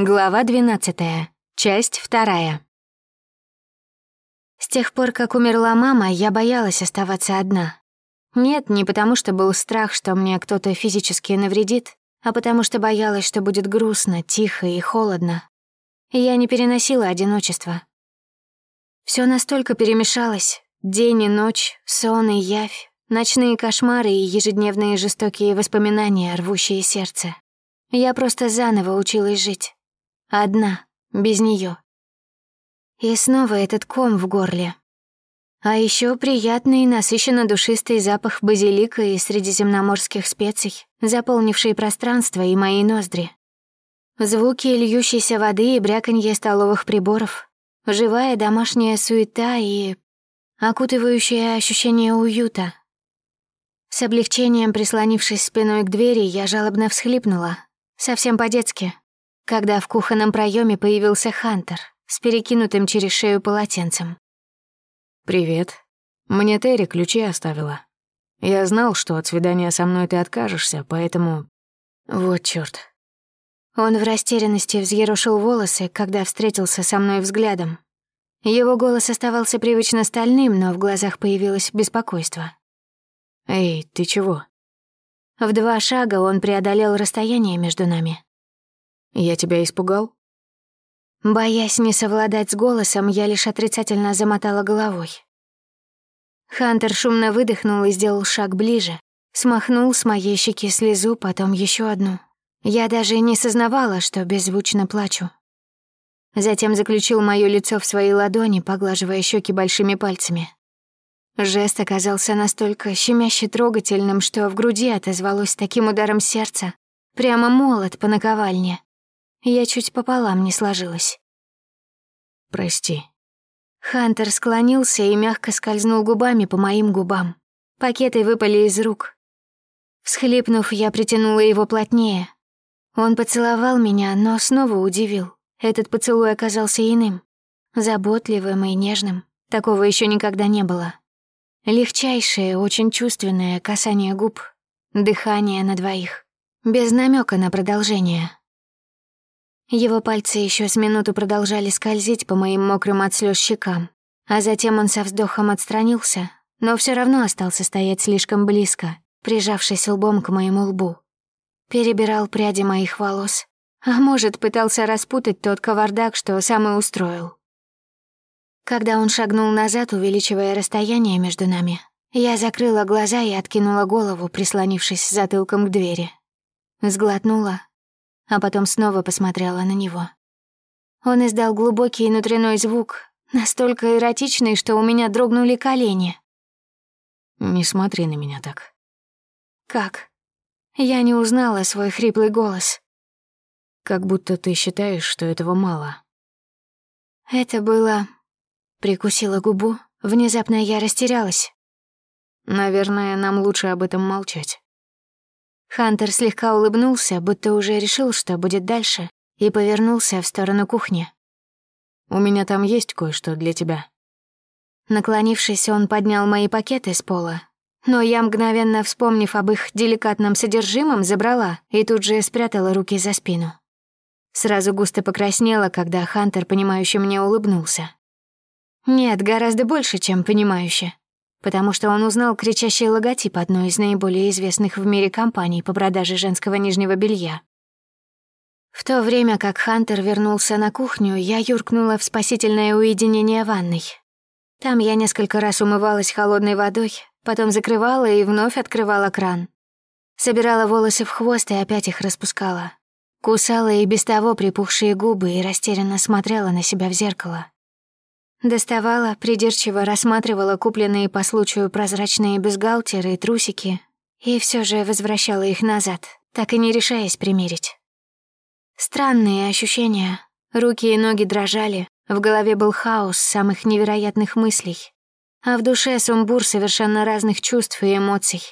Глава 12. Часть 2. С тех пор, как умерла мама, я боялась оставаться одна. Нет, не потому что был страх, что мне кто-то физически навредит, а потому что боялась, что будет грустно, тихо и холодно. Я не переносила одиночество. Все настолько перемешалось. День и ночь, сон и явь, ночные кошмары и ежедневные жестокие воспоминания, рвущие сердце. Я просто заново училась жить. Одна, без нее. И снова этот ком в горле. А еще приятный насыщенно душистый запах базилика и средиземноморских специй, заполнивший пространство и мои ноздри. Звуки льющейся воды и бряканье столовых приборов, живая домашняя суета и окутывающее ощущение уюта. С облегчением прислонившись спиной к двери, я жалобно всхлипнула, совсем по-детски, когда в кухонном проеме появился Хантер с перекинутым через шею полотенцем. «Привет. Мне Терри ключи оставила. Я знал, что от свидания со мной ты откажешься, поэтому... Вот чёрт». Он в растерянности взъерошил волосы, когда встретился со мной взглядом. Его голос оставался привычно стальным, но в глазах появилось беспокойство. «Эй, ты чего?» В два шага он преодолел расстояние между нами. Я тебя испугал? Боясь не совладать с голосом, я лишь отрицательно замотала головой. Хантер шумно выдохнул и сделал шаг ближе. Смахнул с моей щеки слезу, потом еще одну. Я даже не сознавала, что беззвучно плачу. Затем заключил моё лицо в свои ладони, поглаживая щеки большими пальцами. Жест оказался настолько щемяще трогательным, что в груди отозвалось таким ударом сердца. Прямо молот по наковальне. Я чуть пополам не сложилась. «Прости». Хантер склонился и мягко скользнул губами по моим губам. Пакеты выпали из рук. Всхлипнув, я притянула его плотнее. Он поцеловал меня, но снова удивил. Этот поцелуй оказался иным. Заботливым и нежным. Такого еще никогда не было. Легчайшее, очень чувственное касание губ. Дыхание на двоих. Без намека на продолжение. Его пальцы еще с минуту продолжали скользить по моим мокрым от слез щекам, а затем он со вздохом отстранился, но все равно остался стоять слишком близко, прижавшись лбом к моему лбу. Перебирал пряди моих волос, а может, пытался распутать тот кавардак, что сам и устроил. Когда он шагнул назад, увеличивая расстояние между нами, я закрыла глаза и откинула голову, прислонившись затылком к двери. Сглотнула, а потом снова посмотрела на него. Он издал глубокий внутренной звук, настолько эротичный, что у меня дрогнули колени. «Не смотри на меня так». «Как?» Я не узнала свой хриплый голос. «Как будто ты считаешь, что этого мало». Это было... Прикусила губу, внезапно я растерялась. «Наверное, нам лучше об этом молчать». Хантер слегка улыбнулся, будто уже решил, что будет дальше, и повернулся в сторону кухни. «У меня там есть кое-что для тебя». Наклонившись, он поднял мои пакеты с пола, но я, мгновенно вспомнив об их деликатном содержимом, забрала и тут же спрятала руки за спину. Сразу густо покраснела, когда Хантер, понимающе мне улыбнулся. Нет, гораздо больше, чем понимающе потому что он узнал кричащий логотип одной из наиболее известных в мире компаний по продаже женского нижнего белья. В то время как Хантер вернулся на кухню, я юркнула в спасительное уединение ванной. Там я несколько раз умывалась холодной водой, потом закрывала и вновь открывала кран. Собирала волосы в хвост и опять их распускала. Кусала и без того припухшие губы и растерянно смотрела на себя в зеркало. Доставала, придирчиво рассматривала купленные по случаю прозрачные бюстгальтеры и трусики, и все же возвращала их назад, так и не решаясь примерить. Странные ощущения. Руки и ноги дрожали, в голове был хаос самых невероятных мыслей, а в душе сумбур совершенно разных чувств и эмоций.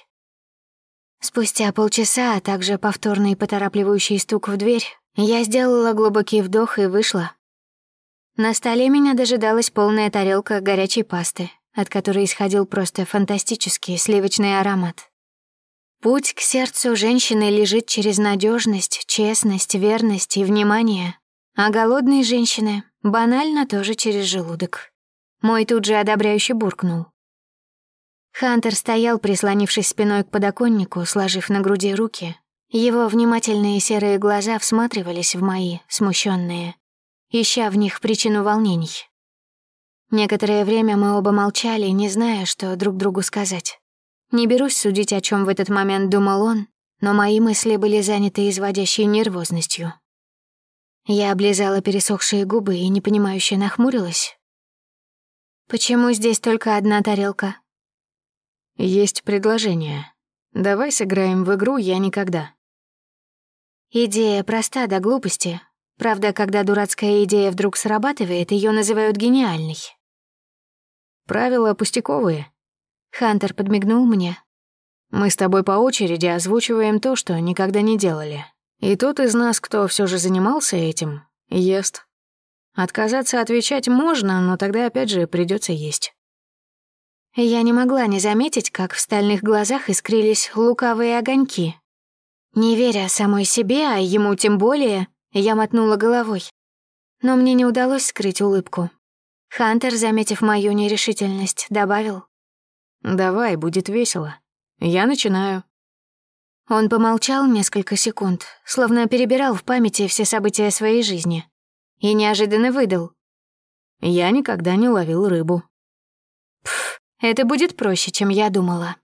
Спустя полчаса, а также повторный поторапливающий стук в дверь, я сделала глубокий вдох и вышла, на столе меня дожидалась полная тарелка горячей пасты, от которой исходил просто фантастический сливочный аромат. Путь к сердцу женщины лежит через надежность, честность, верность и внимание, А голодные женщины банально тоже через желудок. Мой тут же одобряюще буркнул. Хантер стоял, прислонившись спиной к подоконнику, сложив на груди руки. Его внимательные серые глаза всматривались в мои, смущенные, ища в них причину волнений. Некоторое время мы оба молчали, не зная, что друг другу сказать. Не берусь судить, о чем в этот момент думал он, но мои мысли были заняты изводящей нервозностью. Я облизала пересохшие губы и непонимающе нахмурилась. «Почему здесь только одна тарелка?» «Есть предложение. Давай сыграем в игру «Я никогда». Идея проста до глупости. Правда, когда дурацкая идея вдруг срабатывает, ее называют гениальной. Правила пустяковые. Хантер подмигнул мне. Мы с тобой по очереди озвучиваем то, что никогда не делали. И тот из нас, кто все же занимался этим, ест. Отказаться отвечать можно, но тогда опять же придется есть. Я не могла не заметить, как в стальных глазах искрились лукавые огоньки. Не веря самой себе, а ему тем более, я мотнула головой. Но мне не удалось скрыть улыбку. Хантер, заметив мою нерешительность, добавил. «Давай, будет весело. Я начинаю». Он помолчал несколько секунд, словно перебирал в памяти все события своей жизни. И неожиданно выдал. «Я никогда не ловил рыбу». Пф, это будет проще, чем я думала.